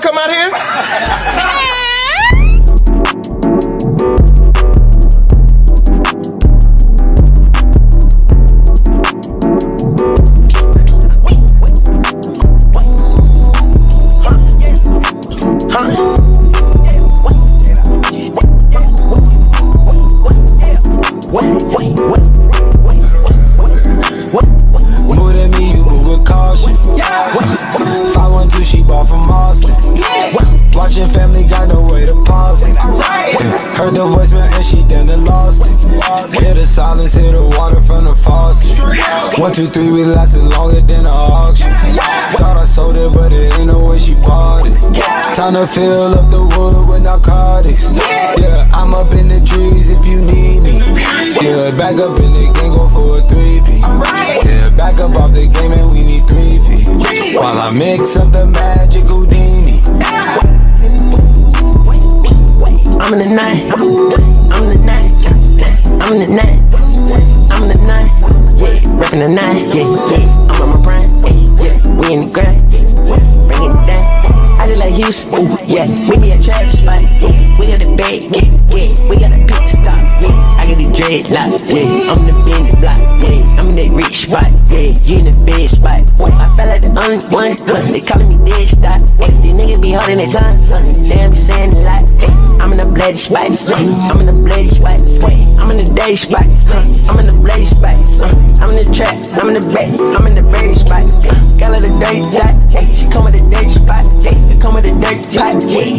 come out here? Move Heard the voicemail and she done lost it. Hear the silence, hear the water from the faucet. One, two, three, we lasted longer than an auction. Thought I sold it, but it ain't no way she bought it. Time to fill up the wood with narcotics. Yeah, I'm up in the trees if you need me. Yeah, back up in the game, go for a three P. Yeah, back up off the game and we need three feet. While I mix up the magic I'm the night. I'm the night. I'm the night. I'm the night. Yeah, reppin' the night. Yeah, yeah. I'm on my prime. Yeah, yeah. We in the grind. Yeah, bring it down. I just like Houston. Ooh, yeah. Meet me at Travis spot. Yeah, we got the bag. Yeah, yeah. We got a pit stop. Yeah, I got the dreadlock. Yeah, I'm the Benny block. Yeah, I'm in that rich spot. Yeah, you in the bed spot. Boy, I felt like the only one. They calling me dead stop. Hey, these niggas be holding their tongue. Damn, be saying a lot. Bloody spot. I'm in the bloody spot. I'm in the day spot. I'm in the bloody spot. I'm in the trap. I'm in the back. I'm in the berry spot. Got her the dirty shot. She come with the dirty spot. Come with the dirty pot.